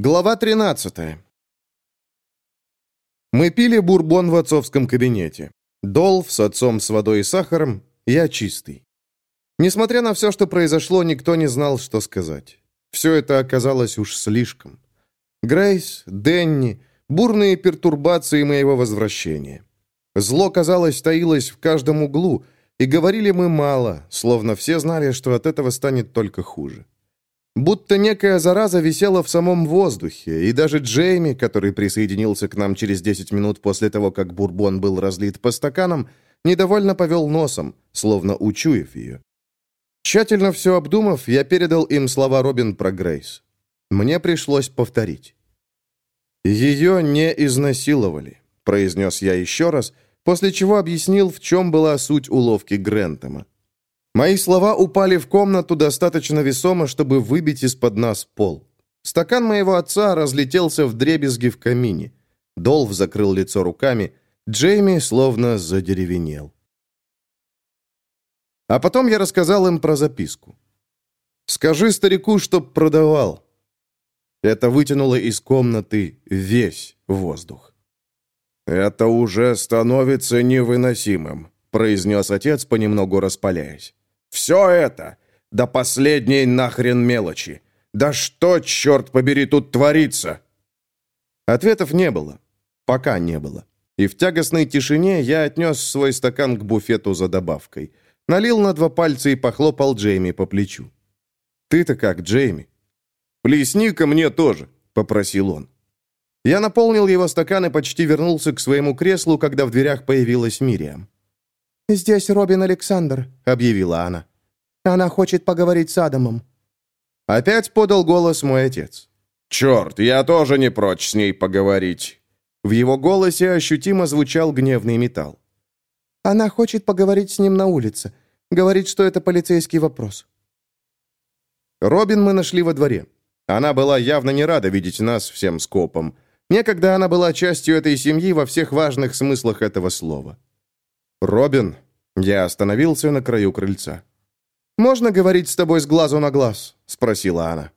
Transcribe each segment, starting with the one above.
Глава 13. Мы пили бурбон в отцовском кабинете. Долф с отцом с водой и сахаром, я чистый. Несмотря на все, что произошло, никто не знал, что сказать. Все это оказалось уж слишком. Грейс, Денни, бурные пертурбации моего возвращения. Зло, казалось, таилось в каждом углу, и говорили мы мало, словно все знали, что от этого станет только хуже. Будто некая зараза висела в самом воздухе, и даже Джейми, который присоединился к нам через 10 минут после того, как бурбон был разлит по стаканам, недовольно повел носом, словно учуяв ее. Тщательно все обдумав, я передал им слова Робин про Грейс. Мне пришлось повторить. «Ее не изнасиловали», — произнес я еще раз, после чего объяснил, в чем была суть уловки Грентема. Мои слова упали в комнату достаточно весомо, чтобы выбить из-под нас пол. Стакан моего отца разлетелся в дребезги в камине. Долв закрыл лицо руками. Джейми словно задеревенел. А потом я рассказал им про записку. «Скажи старику, чтоб продавал». Это вытянуло из комнаты весь воздух. «Это уже становится невыносимым», — произнес отец, понемногу распаляясь. Все это до последней нахрен мелочи. Да что, черт побери, тут творится?» Ответов не было. Пока не было. И в тягостной тишине я отнес свой стакан к буфету за добавкой. Налил на два пальца и похлопал Джейми по плечу. «Ты-то как, Джейми?» «Плесни-ка мне тоже», — попросил он. Я наполнил его стакан и почти вернулся к своему креслу, когда в дверях появилась Мириам. «Здесь Робин Александр», — объявила она. «Она хочет поговорить с Адамом». Опять подал голос мой отец. «Черт, я тоже не прочь с ней поговорить». В его голосе ощутимо звучал гневный металл. «Она хочет поговорить с ним на улице. Говорит, что это полицейский вопрос». Робин мы нашли во дворе. Она была явно не рада видеть нас всем скопом. Некогда она была частью этой семьи во всех важных смыслах этого слова. «Робин?» Я остановился на краю крыльца. «Можно говорить с тобой с глазу на глаз?» — спросила она.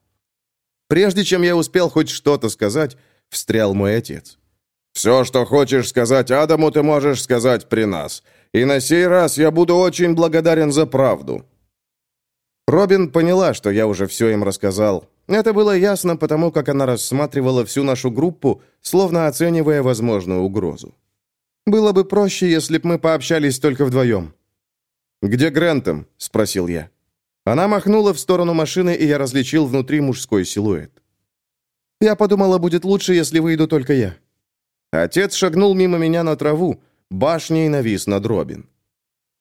Прежде чем я успел хоть что-то сказать, встрял мой отец. «Все, что хочешь сказать Адаму, ты можешь сказать при нас. И на сей раз я буду очень благодарен за правду». Робин поняла, что я уже все им рассказал. Это было ясно, потому как она рассматривала всю нашу группу, словно оценивая возможную угрозу. Было бы проще, если б мы пообщались только вдвоем». «Где Грентом?» — спросил я. Она махнула в сторону машины, и я различил внутри мужской силуэт. «Я подумала, будет лучше, если выйду только я». Отец шагнул мимо меня на траву, башней навис над Робин.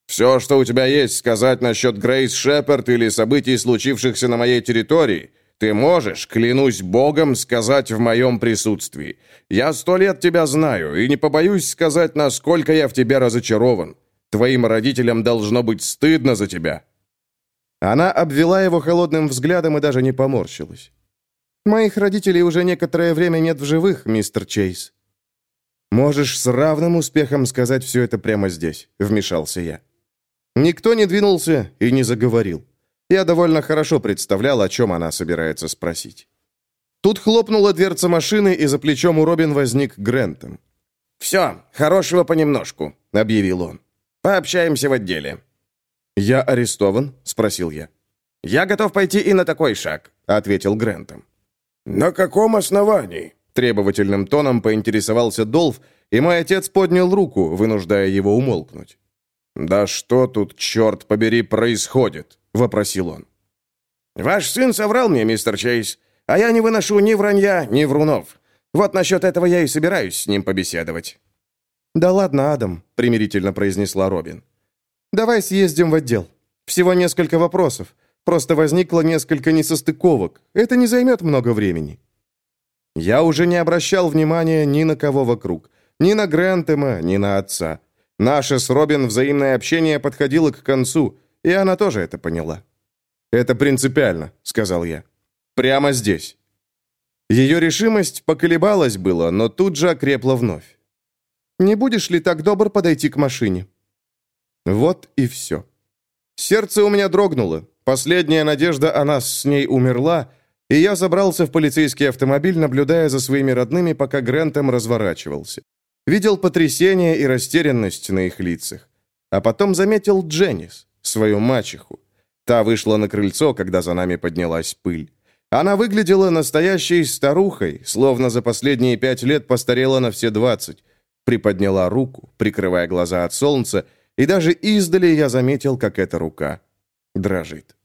«Все, что у тебя есть сказать насчет Грейс Шепард или событий, случившихся на моей территории, ты можешь, клянусь Богом, сказать в моем присутствии. Я сто лет тебя знаю и не побоюсь сказать, насколько я в тебе разочарован. Твоим родителям должно быть стыдно за тебя». Она обвела его холодным взглядом и даже не поморщилась. «Моих родителей уже некоторое время нет в живых, мистер Чейз». «Можешь с равным успехом сказать все это прямо здесь», — вмешался я. Никто не двинулся и не заговорил. Я довольно хорошо представлял, о чем она собирается спросить. Тут хлопнула дверца машины, и за плечом у Робин возник Грентом. «Все, хорошего понемножку», — объявил он. «Пообщаемся в отделе». «Я арестован?» — спросил я. «Я готов пойти и на такой шаг», — ответил Грентом. «На каком основании?» — требовательным тоном поинтересовался Долф, и мой отец поднял руку, вынуждая его умолкнуть. «Да что тут, черт побери, происходит?» — вопросил он. «Ваш сын соврал мне, мистер Чейз, а я не выношу ни вранья, ни врунов. Вот насчет этого я и собираюсь с ним побеседовать». «Да ладно, Адам», — примирительно произнесла Робин. «Давай съездим в отдел. Всего несколько вопросов. Просто возникло несколько несостыковок. Это не займет много времени». Я уже не обращал внимания ни на кого вокруг. Ни на Грентема, ни на отца. Наше с Робин взаимное общение подходило к концу — и она тоже это поняла. «Это принципиально», — сказал я. «Прямо здесь». Ее решимость поколебалась было, но тут же окрепла вновь. «Не будешь ли так добр подойти к машине?» Вот и все. Сердце у меня дрогнуло. Последняя надежда о нас с ней умерла, и я забрался в полицейский автомобиль, наблюдая за своими родными, пока Грентом разворачивался. Видел потрясение и растерянность на их лицах. А потом заметил Дженнис, свою мачеху. Та вышла на крыльцо, когда за нами поднялась пыль. Она выглядела настоящей старухой, словно за последние пять лет постарела на все двадцать. Приподняла руку, прикрывая глаза от солнца, и даже издали я заметил, как эта рука дрожит.